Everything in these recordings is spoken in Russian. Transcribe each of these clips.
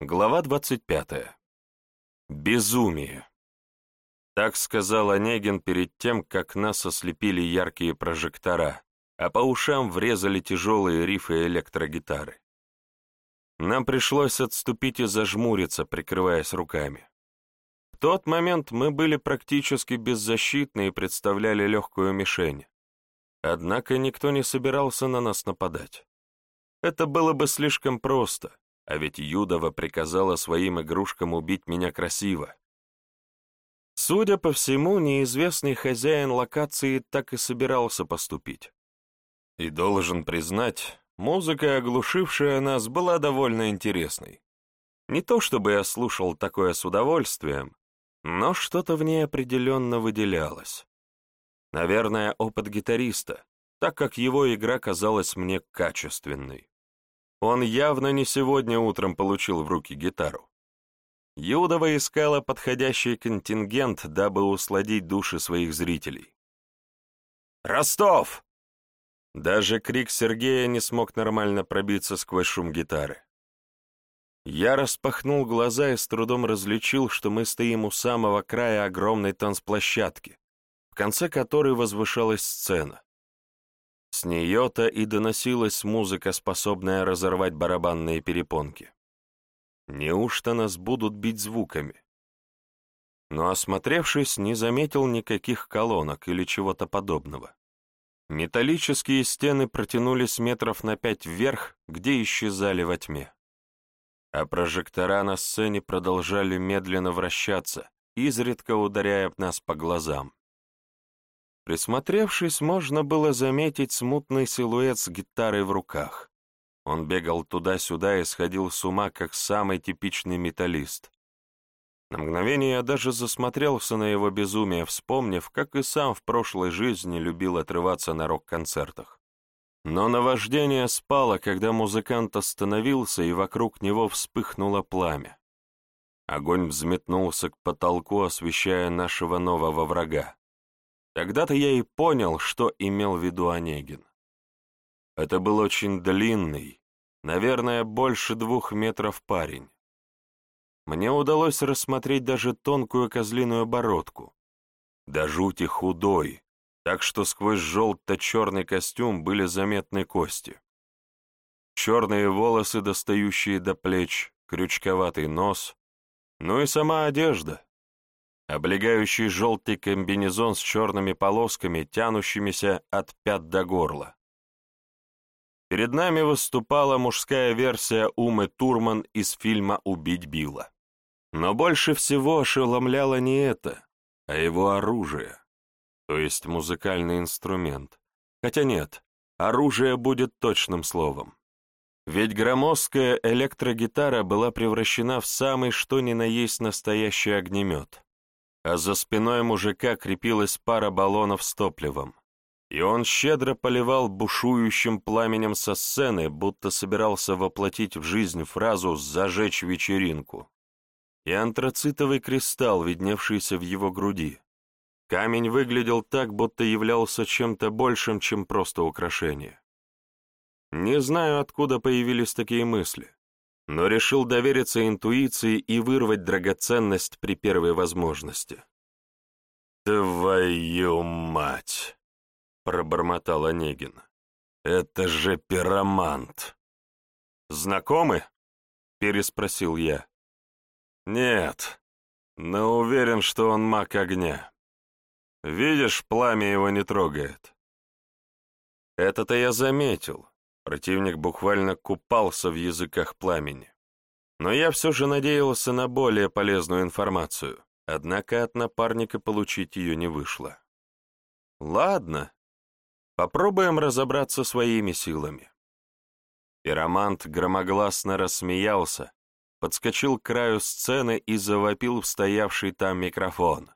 Глава 25. Безумие. Так сказал Онегин перед тем, как нас ослепили яркие прожектора, а по ушам врезали тяжелые рифы электрогитары. Нам пришлось отступить и зажмуриться, прикрываясь руками. В тот момент мы были практически беззащитны и представляли легкую мишень. Однако никто не собирался на нас нападать. Это было бы слишком просто, а ведь Юдова приказала своим игрушкам убить меня красиво. Судя по всему, неизвестный хозяин локации так и собирался поступить. И должен признать, музыка, оглушившая нас, была довольно интересной. Не то чтобы я слушал такое с удовольствием, но что-то в ней определенно выделялось. Наверное, опыт гитариста, так как его игра казалась мне качественной. Он явно не сегодня утром получил в руки гитару. Юдова искала подходящий контингент, дабы усладить души своих зрителей. «Ростов!» Даже крик Сергея не смог нормально пробиться сквозь шум гитары. Я распахнул глаза и с трудом различил, что мы стоим у самого края огромной танцплощадки, в конце которой возвышалась сцена. С нее-то и доносилась музыка, способная разорвать барабанные перепонки. Неужто нас будут бить звуками? Но, осмотревшись, не заметил никаких колонок или чего-то подобного. Металлические стены протянулись метров на пять вверх, где исчезали во тьме. А прожектора на сцене продолжали медленно вращаться, изредка ударяя нас по глазам. Присмотревшись, можно было заметить смутный силуэт с гитарой в руках. Он бегал туда-сюда и сходил с ума, как самый типичный металлист. На мгновение я даже засмотрелся на его безумие, вспомнив, как и сам в прошлой жизни любил отрываться на рок-концертах. Но наваждение спало, когда музыкант остановился, и вокруг него вспыхнуло пламя. Огонь взметнулся к потолку, освещая нашего нового врага. Тогда-то я и понял, что имел в виду Онегин. Это был очень длинный, наверное, больше двух метров парень. Мне удалось рассмотреть даже тонкую козлиную бородку. До жути худой, так что сквозь желто-черный костюм были заметны кости. Черные волосы, достающие до плеч, крючковатый нос, ну и сама одежда. Облегающий желтый комбинезон с черными полосками, тянущимися от пят до горла. Перед нами выступала мужская версия Умы Турман из фильма «Убить Билла». Но больше всего ошеломляло не это, а его оружие, то есть музыкальный инструмент. Хотя нет, оружие будет точным словом. Ведь громоздкая электрогитара была превращена в самый что ни на есть настоящий огнемет, а за спиной мужика крепилась пара баллонов с топливом, и он щедро поливал бушующим пламенем со сцены, будто собирался воплотить в жизнь фразу «зажечь вечеринку» и антрацитовый кристалл, видневшийся в его груди. Камень выглядел так, будто являлся чем-то большим, чем просто украшение. Не знаю, откуда появились такие мысли, но решил довериться интуиции и вырвать драгоценность при первой возможности. «Твою мать!» — пробормотал Онегин. «Это же пиромант!» «Знакомы?» — переспросил я. «Нет, но уверен, что он маг огня. Видишь, пламя его не трогает». Это-то я заметил. Противник буквально купался в языках пламени. Но я все же надеялся на более полезную информацию, однако от напарника получить ее не вышло. Ладно, попробуем разобраться своими силами. Пиромант громогласно рассмеялся, подскочил к краю сцены и завопил в стоявший там микрофон.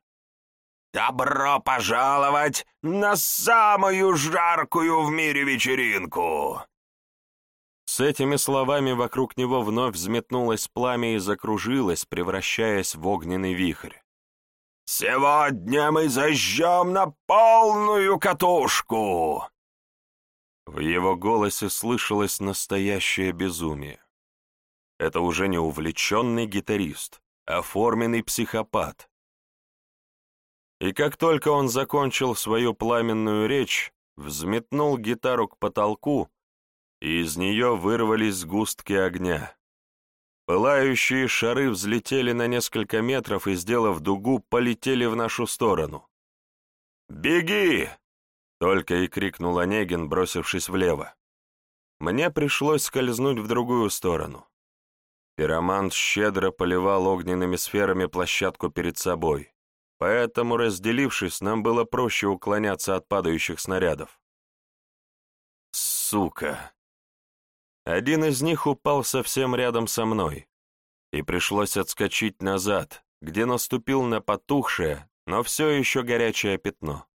«Добро пожаловать на самую жаркую в мире вечеринку!» С этими словами вокруг него вновь взметнулось пламя и закружилось, превращаясь в огненный вихрь. «Сегодня мы зажжем на полную катушку!» В его голосе слышалось настоящее безумие. Это уже не увлеченный гитарист, а форменный психопат. И как только он закончил свою пламенную речь, взметнул гитару к потолку, из нее вырвались сгустки огня. Пылающие шары взлетели на несколько метров и, сделав дугу, полетели в нашу сторону. «Беги!» — только и крикнул Онегин, бросившись влево. Мне пришлось скользнуть в другую сторону. Пиромант щедро поливал огненными сферами площадку перед собой, поэтому, разделившись, нам было проще уклоняться от падающих снарядов. Сука! Один из них упал совсем рядом со мной, и пришлось отскочить назад, где наступил на потухшее, но все еще горячее пятно.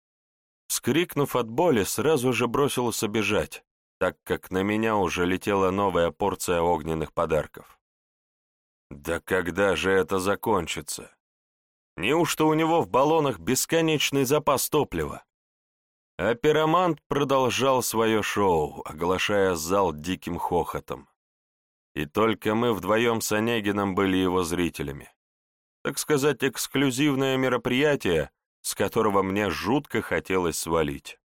Скрикнув от боли, сразу же бросился бежать, так как на меня уже летела новая порция огненных подарков. Да когда же это закончится? Неужто у него в баллонах бесконечный запас топлива? А пиромант продолжал свое шоу, оглашая зал диким хохотом. И только мы вдвоем с Онегином были его зрителями. Так сказать, эксклюзивное мероприятие, с которого мне жутко хотелось свалить.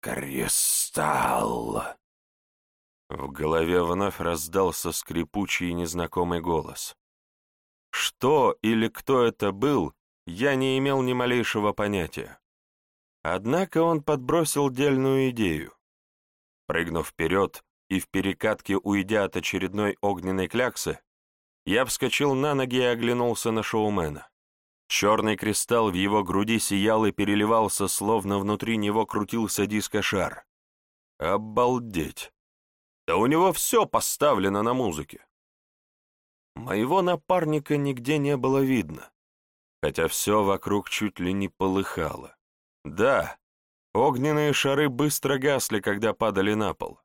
«Кристалл!» В голове вновь раздался скрипучий и незнакомый голос. Что или кто это был, я не имел ни малейшего понятия. Однако он подбросил дельную идею. Прыгнув вперед и в перекатке уйдя от очередной огненной кляксы, я вскочил на ноги и оглянулся на шоумена. Черный кристалл в его груди сиял и переливался, словно внутри него крутился дискошар. Обалдеть! Да у него все поставлено на музыке. Моего напарника нигде не было видно, хотя все вокруг чуть ли не полыхало. Да, огненные шары быстро гасли, когда падали на пол.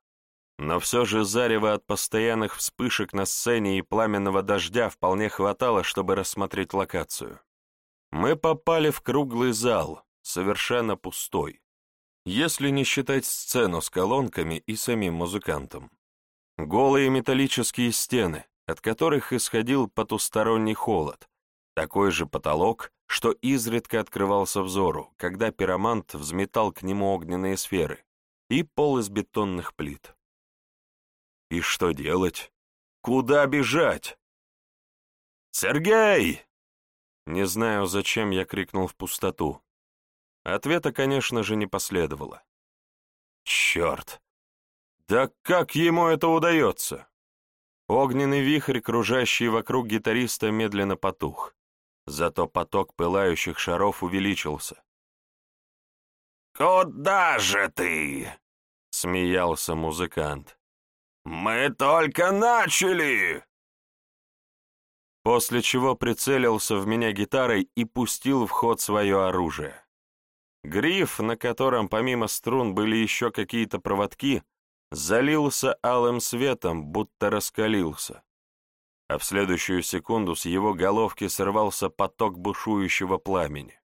Но все же зарева от постоянных вспышек на сцене и пламенного дождя вполне хватало, чтобы рассмотреть локацию. Мы попали в круглый зал, совершенно пустой, если не считать сцену с колонками и самим музыкантом. Голые металлические стены, от которых исходил потусторонний холод, такой же потолок, что изредка открывался взору, когда пиромант взметал к нему огненные сферы, и пол из бетонных плит. И что делать? Куда бежать? «Сергей!» Не знаю, зачем я крикнул в пустоту. Ответа, конечно же, не последовало. «Черт! Да как ему это удается?» Огненный вихрь, кружащий вокруг гитариста, медленно потух. Зато поток пылающих шаров увеличился. «Куда же ты?» — смеялся музыкант. «Мы только начали!» После чего прицелился в меня гитарой и пустил в ход свое оружие. Гриф, на котором помимо струн были еще какие-то проводки, залился алым светом, будто раскалился а в следующую секунду с его головки сорвался поток бушующего пламени.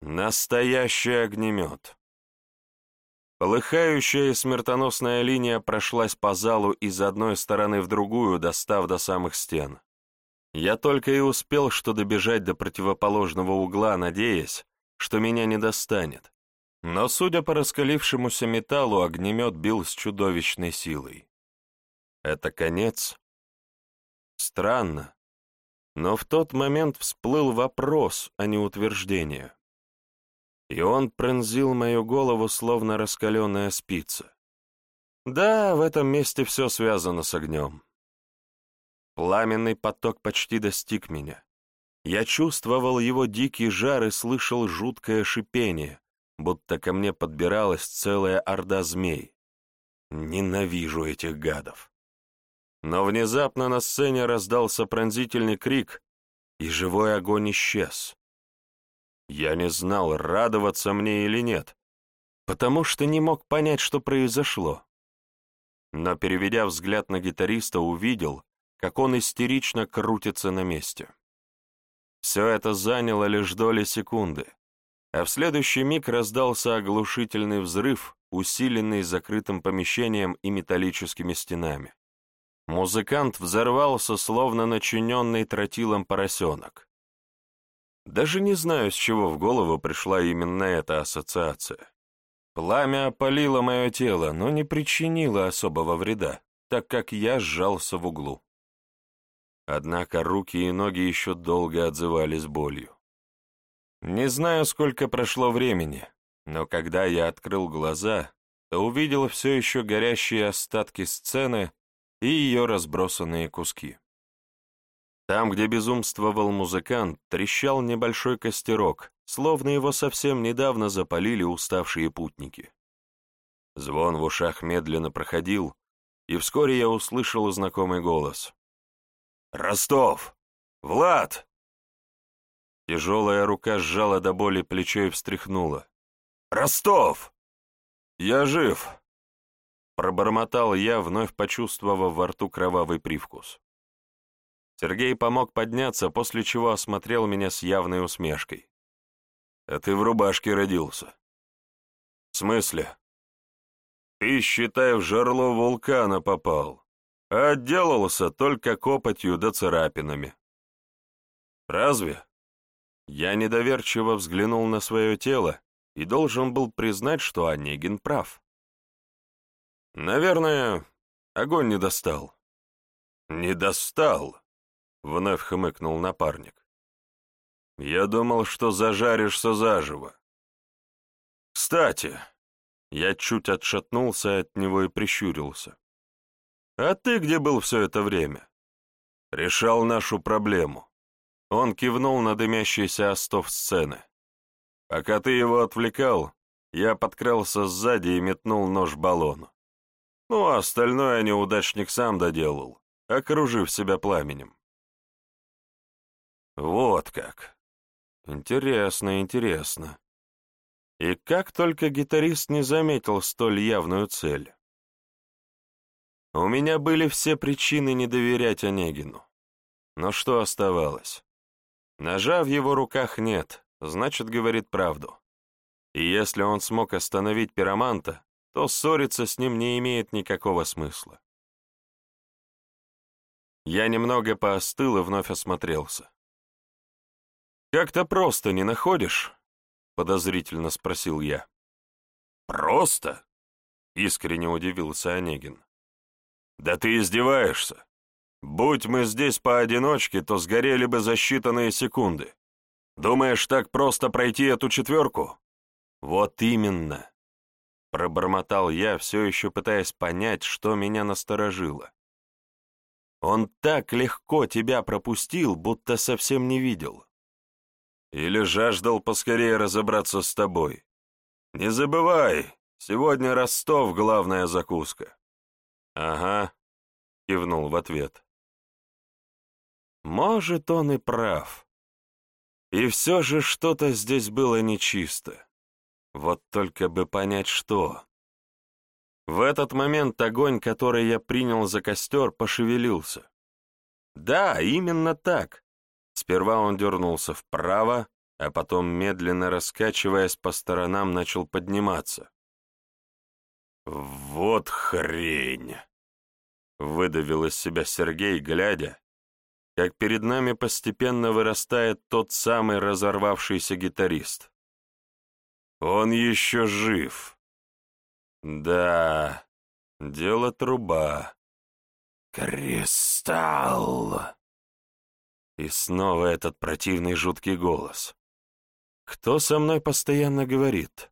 Настоящий огнемет. Полыхающая и смертоносная линия прошлась по залу из одной стороны в другую, достав до самых стен. Я только и успел что добежать до противоположного угла, надеясь, что меня не достанет. Но, судя по раскалившемуся металлу, огнемет бил с чудовищной силой. Это конец? Странно. Но в тот момент всплыл вопрос, а не утверждение. И он пронзил мою голову, словно раскаленная спица. Да, в этом месте все связано с огнем. Пламенный поток почти достиг меня. Я чувствовал его дикий жар и слышал жуткое шипение, будто ко мне подбиралась целая орда змей. Ненавижу этих гадов. Но внезапно на сцене раздался пронзительный крик, и живой огонь исчез. Я не знал, радоваться мне или нет, потому что не мог понять, что произошло. Но, переведя взгляд на гитариста, увидел, как он истерично крутится на месте. Все это заняло лишь доли секунды, а в следующий миг раздался оглушительный взрыв, усиленный закрытым помещением и металлическими стенами. Музыкант взорвался, словно начиненный тротилом поросенок. Даже не знаю, с чего в голову пришла именно эта ассоциация. Пламя опалило мое тело, но не причинило особого вреда, так как я сжался в углу. Однако руки и ноги еще долго отзывались болью. Не знаю, сколько прошло времени, но когда я открыл глаза, то увидел все еще горящие остатки сцены и ее разбросанные куски. Там, где безумствовал музыкант, трещал небольшой костерок, словно его совсем недавно запалили уставшие путники. Звон в ушах медленно проходил, и вскоре я услышал знакомый голос. «Ростов! Влад!» Тяжелая рука сжала до боли плечо и встряхнула. «Ростов! Я жив!» Пробормотал я, вновь почувствовав во рту кровавый привкус. Сергей помог подняться, после чего осмотрел меня с явной усмешкой. «А ты в рубашке родился». «В смысле?» «Ты, считай, в жерло вулкана попал, а отделался только копотью да царапинами». «Разве?» Я недоверчиво взглянул на свое тело и должен был признать, что Онегин прав. «Наверное, огонь не достал». «Не достал», — вновь хмыкнул напарник. «Я думал, что зажаришься заживо. Кстати, я чуть отшатнулся от него и прищурился. А ты где был все это время? Решал нашу проблему. Он кивнул на дымящийся остов сцены. Пока ты его отвлекал, я подкрался сзади и метнул нож баллону. Ну, а остальное неудачник сам доделал, окружив себя пламенем. Вот как. Интересно, интересно. И как только гитарист не заметил столь явную цель. У меня были все причины не доверять Онегину. Но что оставалось? Ножа в его руках нет, значит, говорит правду. И если он смог остановить пироманта, то ссориться с ним не имеет никакого смысла. Я немного поостыл и вновь осмотрелся. «Как-то просто не находишь?» — подозрительно спросил я. «Просто?» — искренне удивился Онегин. «Да ты издеваешься! Будь мы здесь поодиночке, то сгорели бы за считанные секунды. Думаешь, так просто пройти эту четверку? Вот именно. Пробормотал я, все еще пытаясь понять, что меня насторожило. Он так легко тебя пропустил, будто совсем не видел. Или жаждал поскорее разобраться с тобой. Не забывай, сегодня Ростов — главная закуска. Ага, кивнул в ответ. Может, он и прав. И все же что-то здесь было нечисто. Вот только бы понять, что. В этот момент огонь, который я принял за костер, пошевелился. Да, именно так. Сперва он дернулся вправо, а потом, медленно раскачиваясь по сторонам, начал подниматься. «Вот хрень!» — выдавил из себя Сергей, глядя, как перед нами постепенно вырастает тот самый разорвавшийся гитарист. Он еще жив. Да, дело труба. Кристалл. И снова этот противный жуткий голос. Кто со мной постоянно говорит?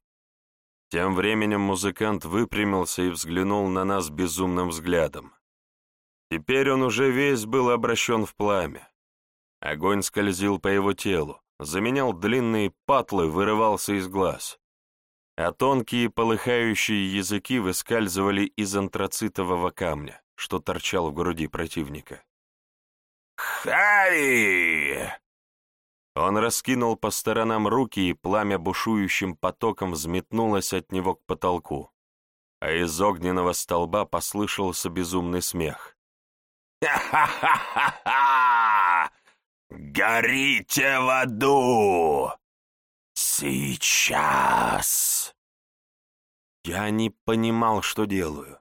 Тем временем музыкант выпрямился и взглянул на нас безумным взглядом. Теперь он уже весь был обращен в пламя. Огонь скользил по его телу, заменял длинные патлы, вырывался из глаз. А тонкие полыхающие языки выскальзывали из антрацитового камня, что торчал в груди противника. «Хари!» Он раскинул по сторонам руки, и пламя бушующим потоком взметнулось от него к потолку, а из огненного столба послышался безумный смех. «Ха-ха-ха-ха! Горите в аду! Сейчас!» Я не понимал, что делаю.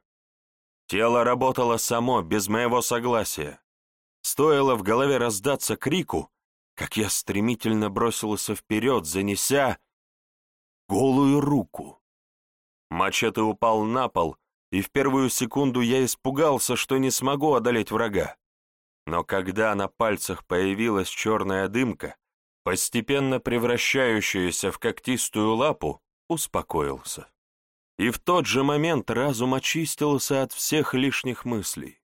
Тело работало само, без моего согласия. Стоило в голове раздаться крику, как я стремительно бросился вперед, занеся голую руку. Мачете упал на пол, и в первую секунду я испугался, что не смогу одолеть врага. Но когда на пальцах появилась черная дымка, постепенно превращающаяся в когтистую лапу, успокоился. И в тот же момент разум очистился от всех лишних мыслей.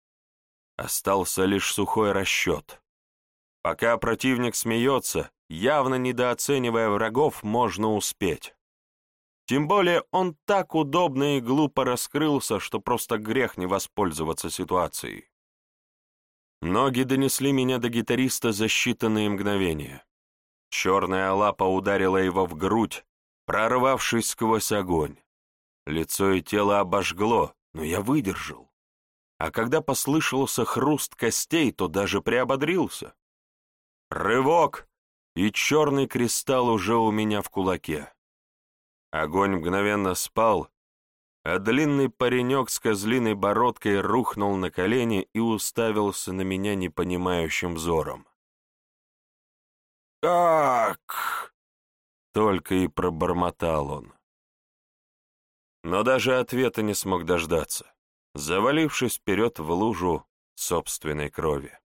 Остался лишь сухой расчет. Пока противник смеется, явно недооценивая врагов, можно успеть. Тем более он так удобно и глупо раскрылся, что просто грех не воспользоваться ситуацией. Ноги донесли меня до гитариста за считанные мгновения. Черная лапа ударила его в грудь, прорвавшись сквозь огонь. Лицо и тело обожгло, но я выдержал. А когда послышался хруст костей, то даже приободрился. Рывок, и черный кристалл уже у меня в кулаке. Огонь мгновенно спал, а длинный паренек с козлиной бородкой рухнул на колени и уставился на меня непонимающим взором. «Как?» — только и пробормотал он. Но даже ответа не смог дождаться, завалившись вперед в лужу собственной крови.